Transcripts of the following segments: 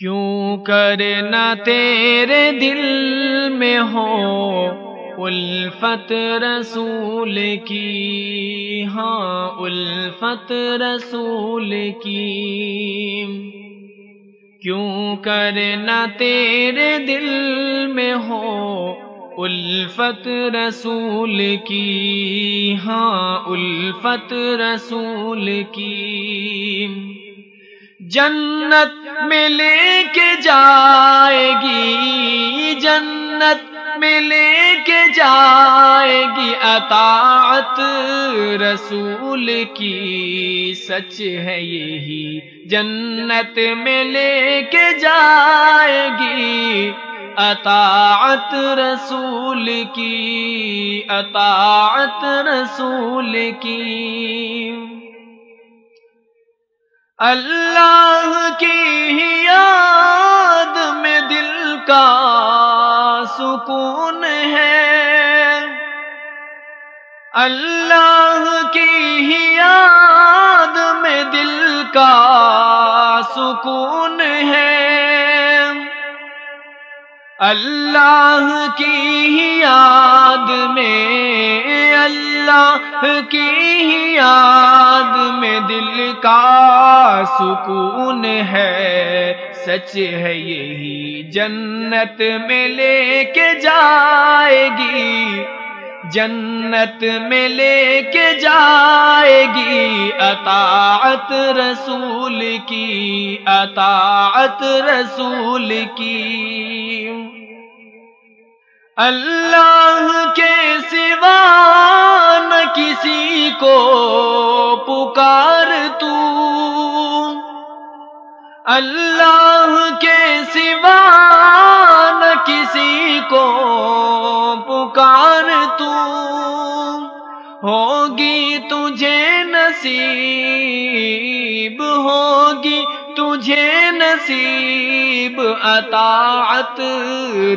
کیوں کرنا تیرے دل میں ہو الفت رسول کی؟ ہاں الفت رسول کی۔ کیوں کرنا تیرے دل میں ہو الفت رسول کی؟ ہاں الفت رسول کی۔ جنت میں لے کے جائے گی، جنت میں لے کے جائے گی۔ اطاعت رسول کی سچ ہے یہی، جنت میں لے کے جائے گی۔ اطاعت رسول کی، اطاعت رسول کی۔ اللہ کی یاد میں دل کا سکون ہے۔ اللہ کی یاد میں دل کا سکون ہے۔ اللہ کی یاد میں، اللہ کی یاد میں دل کا سکون ہے۔ سچ ہے یہی، جنت میں لے کے جائے گی جنت میں لے کے جائے گی اطاعت رسول کی، اطاعت رسول کی۔ اللہ کے سوا نہ کسی کو پکار تو۔ اللہ کے سوا نہ کسی کو پکار تو۔ ہوگی تجھے نصیب، ہوگی تجھے نصیب اطاعت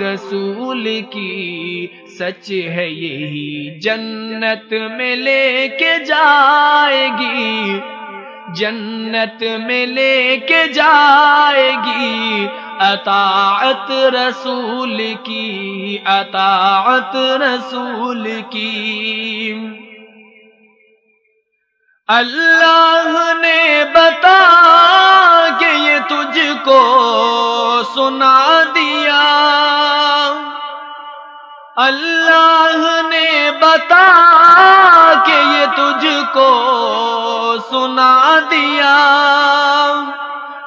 رسول کی۔ سچ ہے یہی، جنت میں لے کے جائے گی جنت میں لے کے جائے گی اطاعت رسول کی، اطاعت رسول کی۔ اللہ نے بتا کہ یہ تجھ کو سنا دیا۔ اللہ نے بتا کہ یہ تجھ کو سنا دیا۔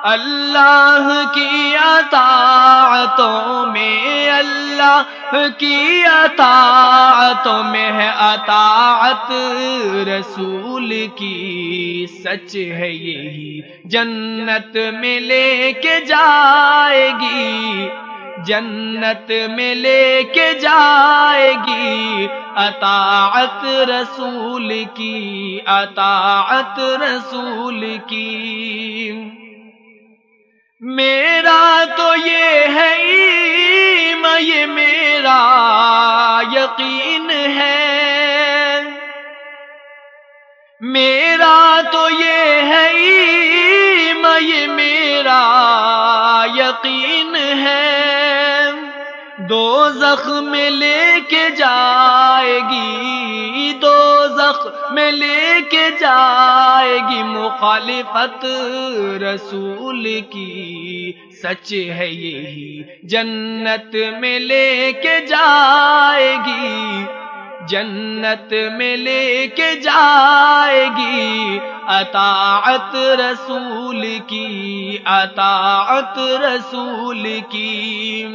اللہ کی اطاعتوں میں اللہ کی اطاعتوں میں ہے اطاعت رسول کی سچ ہے یہی جنت میں لے کے جائے گی، جنت میں لے کے جائے گی۔ اطاعت رسول کی، اطاعت رسول کی۔ میرا تو یہ ہے یہ میرا یقین ہے۔ میرا تو یہ ہے یہ میرا یقین ہے۔ دو زخم لے کے جائے گی، دو زخم لے کے جائے گی مخالفت رسول کی۔ سچ ہے یہی، جنت میں لے کے جائے گی۔ جنت میں لے کے جائے گی۔ اطاعت رسول کی، اطاعت رسول کی۔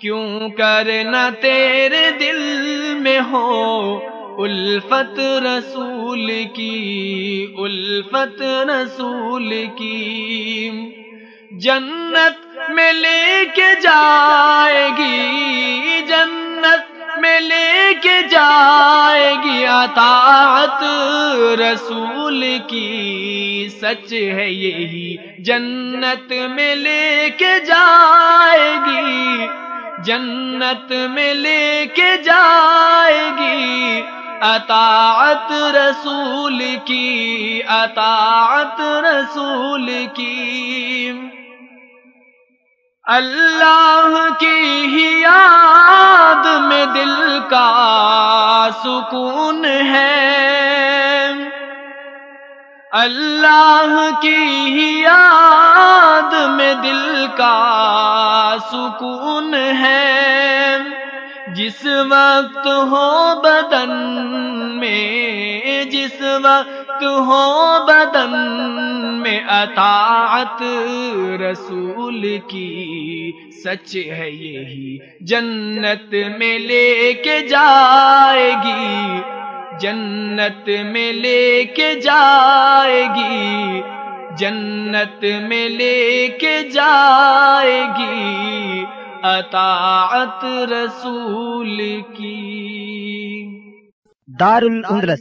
کیوں کرنا تیرے دل میں ہو؟ الفت رسول کی، الفت رسول کی۔ جنت میں لے کے جائے گی، جنت میں لے کے جائے گی۔ اطاعت رسول کی، سچ ہے یہی۔ جنت میں لے کے جائے گی، جنت میں لے کے جائے گی۔ اطاعت رسول کی، اطاعت رسول کی۔ اللہ کی ہی یاد میں دل کا سکون ہے۔ اللہ کی ہی یاد میں دل کا سکون ہے۔ جس وقت ہو بدن میں، جس وقت ہو بدن میں اطاعت رسول کی، سچ ہے یہی، جنت میں لے کے جائے گی۔ جنت میں لے کے جائے گی۔ جنت میں لے کے جائے گی۔ اطاعت رسول کی۔ دار الاندلس